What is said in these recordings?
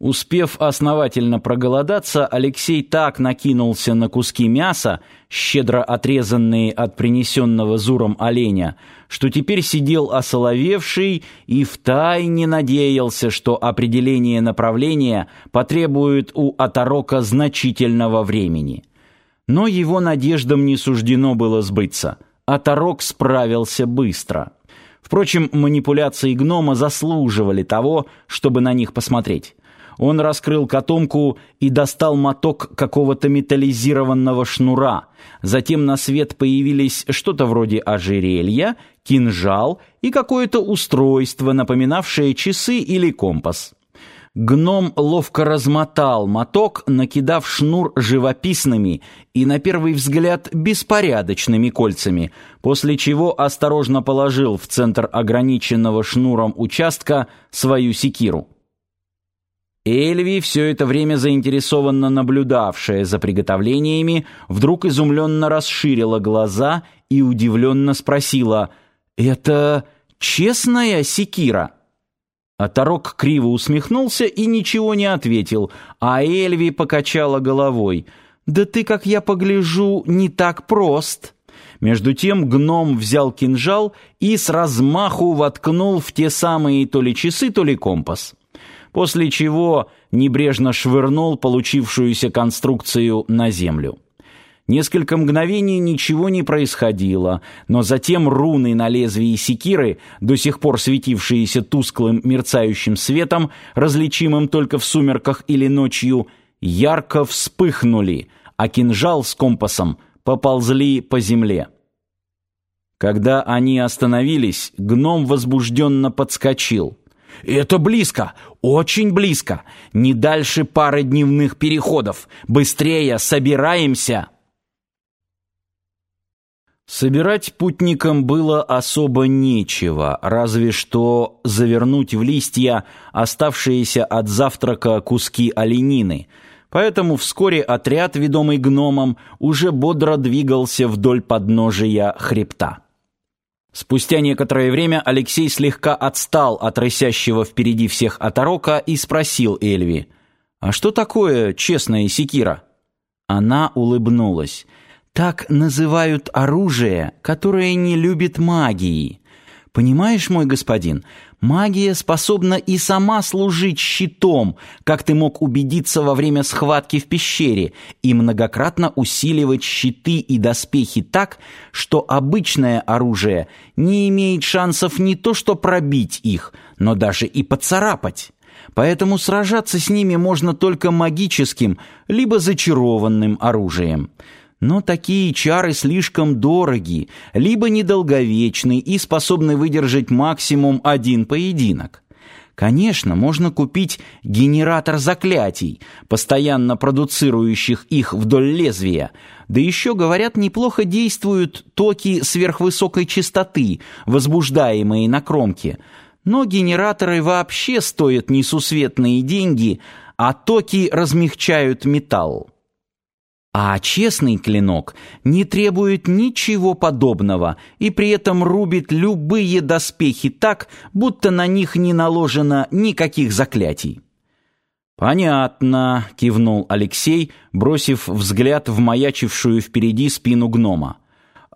Успев основательно проголодаться, Алексей так накинулся на куски мяса, щедро отрезанные от принесенного Зуром оленя, что теперь сидел осоловевший и втайне надеялся, что определение направления потребует у оторока значительного времени. Но его надеждам не суждено было сбыться. Оторок справился быстро. Впрочем, манипуляции гнома заслуживали того, чтобы на них посмотреть. Он раскрыл котомку и достал моток какого-то металлизированного шнура. Затем на свет появились что-то вроде ожерелья, кинжал и какое-то устройство, напоминавшее часы или компас. Гном ловко размотал моток, накидав шнур живописными и, на первый взгляд, беспорядочными кольцами, после чего осторожно положил в центр ограниченного шнуром участка свою секиру. Эльви, все это время заинтересованно наблюдавшая за приготовлениями, вдруг изумленно расширила глаза и удивленно спросила «Это честная секира?» Оторок криво усмехнулся и ничего не ответил, а Эльви покачала головой «Да ты, как я погляжу, не так прост». Между тем гном взял кинжал и с размаху воткнул в те самые то ли часы, то ли компас после чего небрежно швырнул получившуюся конструкцию на землю. Несколько мгновений ничего не происходило, но затем руны на лезвии секиры, до сих пор светившиеся тусклым мерцающим светом, различимым только в сумерках или ночью, ярко вспыхнули, а кинжал с компасом поползли по земле. Когда они остановились, гном возбужденно подскочил — это близко, очень близко. Не дальше пары дневных переходов. Быстрее собираемся. Собирать путникам было особо нечего, разве что завернуть в листья оставшиеся от завтрака куски оленины. Поэтому вскоре отряд, ведомый гномом, уже бодро двигался вдоль подножия хребта. Спустя некоторое время Алексей слегка отстал от рысящего впереди всех оторока и спросил Эльви, «А что такое честная секира?» Она улыбнулась. «Так называют оружие, которое не любит магии. Понимаешь, мой господин, магия способна и сама служить щитом, как ты мог убедиться во время схватки в пещере, и многократно усиливать щиты и доспехи так, что обычное оружие не имеет шансов не то что пробить их, но даже и поцарапать. Поэтому сражаться с ними можно только магическим, либо зачарованным оружием. Но такие чары слишком дороги, либо недолговечны и способны выдержать максимум один поединок. Конечно, можно купить генератор заклятий, постоянно продуцирующих их вдоль лезвия. Да еще, говорят, неплохо действуют токи сверхвысокой частоты, возбуждаемые на кромке. Но генераторы вообще стоят несусветные деньги, а токи размягчают металл. А честный клинок не требует ничего подобного и при этом рубит любые доспехи так, будто на них не наложено никаких заклятий. «Понятно», — кивнул Алексей, бросив взгляд в маячившую впереди спину гнома.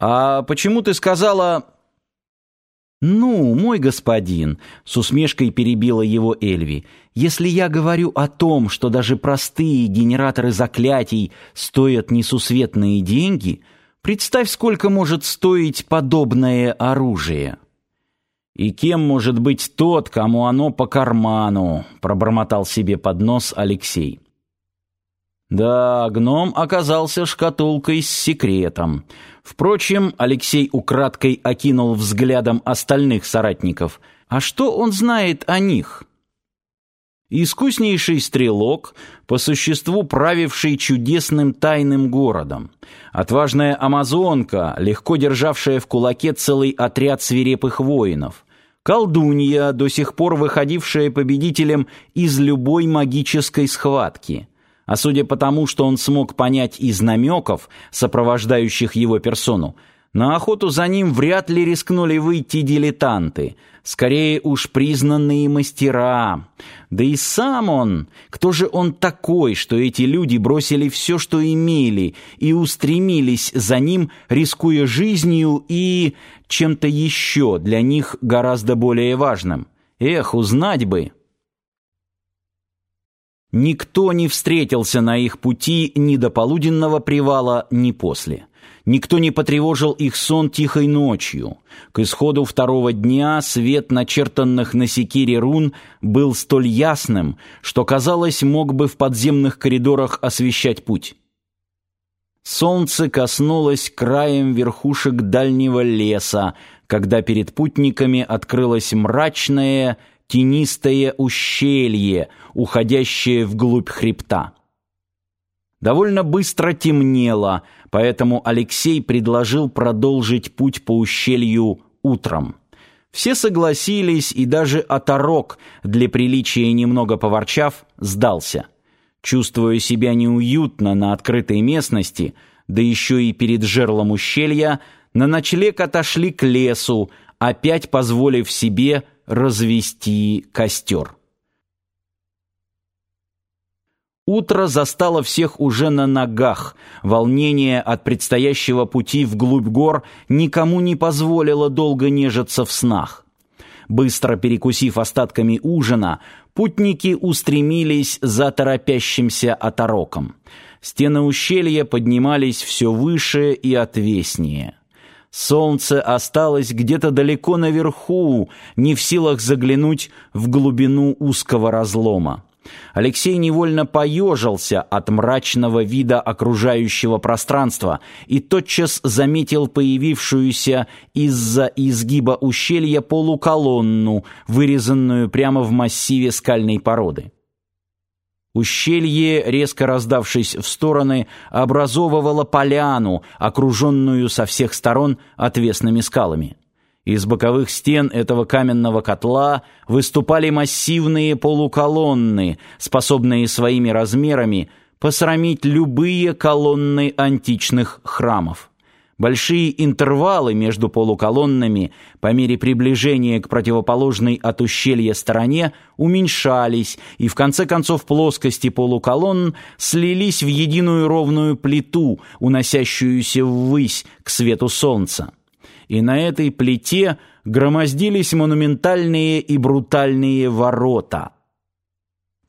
«А почему ты сказала...» «Ну, мой господин», — с усмешкой перебила его Эльви, «если я говорю о том, что даже простые генераторы заклятий стоят несусветные деньги, представь, сколько может стоить подобное оружие». «И кем может быть тот, кому оно по карману?» — пробормотал себе под нос Алексей. Да, гном оказался шкатулкой с секретом. Впрочем, Алексей украдкой окинул взглядом остальных соратников. А что он знает о них? Искуснейший стрелок, по существу правивший чудесным тайным городом. Отважная амазонка, легко державшая в кулаке целый отряд свирепых воинов. Колдунья, до сих пор выходившая победителем из любой магической схватки – а судя по тому, что он смог понять из намеков, сопровождающих его персону, На охоту за ним вряд ли рискнули выйти дилетанты, скорее уж признанные мастера. Да и сам он, кто же он такой, что эти люди бросили все, что имели, и устремились за ним, рискуя жизнью и чем-то еще для них гораздо более важным. Эх, узнать бы! Никто не встретился на их пути ни до полуденного привала, ни после. Никто не потревожил их сон тихой ночью. К исходу второго дня свет начертанных на секире рун был столь ясным, что, казалось, мог бы в подземных коридорах освещать путь. Солнце коснулось краем верхушек дальнего леса, когда перед путниками открылось мрачное, тенистое ущелье, уходящее вглубь хребта. Довольно быстро темнело, поэтому Алексей предложил продолжить путь по ущелью утром. Все согласились, и даже оторок, для приличия немного поворчав, сдался. Чувствуя себя неуютно на открытой местности, да еще и перед жерлом ущелья, на ночлег отошли к лесу, опять позволив себе развести костер. Утро застало всех уже на ногах. Волнение от предстоящего пути вглубь гор никому не позволило долго нежиться в снах. Быстро перекусив остатками ужина, путники устремились за торопящимся отороком. Стены ущелья поднимались все выше и отвеснее. Солнце осталось где-то далеко наверху, не в силах заглянуть в глубину узкого разлома. Алексей невольно поежился от мрачного вида окружающего пространства и тотчас заметил появившуюся из-за изгиба ущелья полуколонну, вырезанную прямо в массиве скальной породы. Ущелье, резко раздавшись в стороны, образовывало поляну, окруженную со всех сторон отвесными скалами. Из боковых стен этого каменного котла выступали массивные полуколонны, способные своими размерами посрамить любые колонны античных храмов. Большие интервалы между полуколоннами по мере приближения к противоположной от ущелья стороне уменьшались, и в конце концов плоскости полуколонн слились в единую ровную плиту, уносящуюся ввысь к свету солнца и на этой плите громоздились монументальные и брутальные ворота.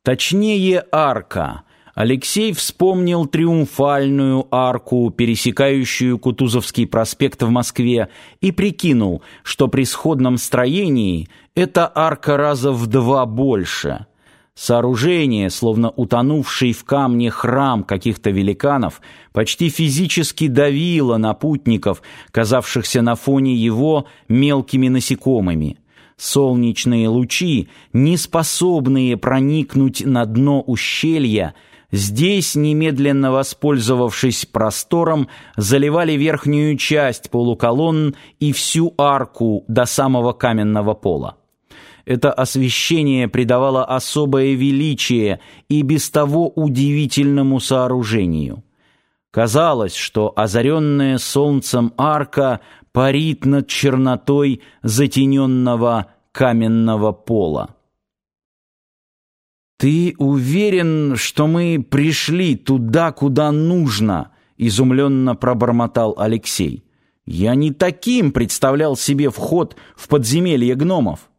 Точнее, арка. Алексей вспомнил триумфальную арку, пересекающую Кутузовский проспект в Москве, и прикинул, что при сходном строении эта арка раза в два больше – Сооружение, словно утонувший в камне храм каких-то великанов, почти физически давило на путников, казавшихся на фоне его мелкими насекомыми. Солнечные лучи, не способные проникнуть на дно ущелья, здесь, немедленно воспользовавшись простором, заливали верхнюю часть полуколонн и всю арку до самого каменного пола. Это освещение придавало особое величие и без того удивительному сооружению. Казалось, что озаренная солнцем арка парит над чернотой затененного каменного пола. «Ты уверен, что мы пришли туда, куда нужно?» — изумленно пробормотал Алексей. «Я не таким представлял себе вход в подземелье гномов».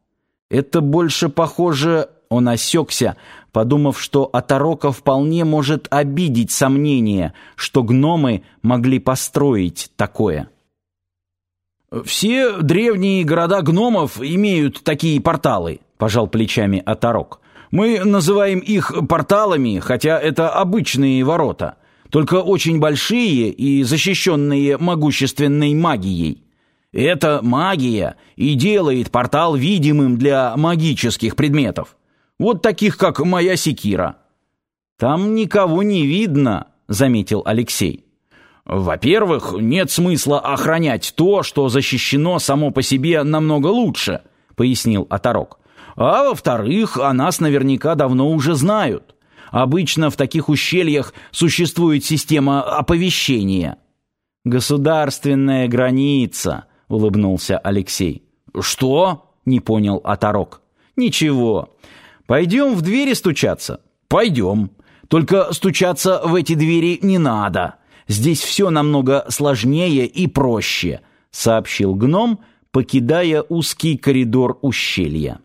Это больше похоже... Он осекся, подумав, что Оторока вполне может обидеть сомнение, что гномы могли построить такое. «Все древние города гномов имеют такие порталы», — пожал плечами Оторок. «Мы называем их порталами, хотя это обычные ворота, только очень большие и защищенные могущественной магией». Эта магия и делает портал видимым для магических предметов. Вот таких, как моя секира. Там никого не видно, заметил Алексей. Во-первых, нет смысла охранять то, что защищено само по себе намного лучше, пояснил Оторок. А во-вторых, о нас наверняка давно уже знают. Обычно в таких ущельях существует система оповещения. Государственная граница, улыбнулся Алексей. Что? Не понял Оторок. Ничего. Пойдем в двери стучаться. Пойдем. Только стучаться в эти двери не надо. Здесь все намного сложнее и проще, сообщил гном, покидая узкий коридор ущелья.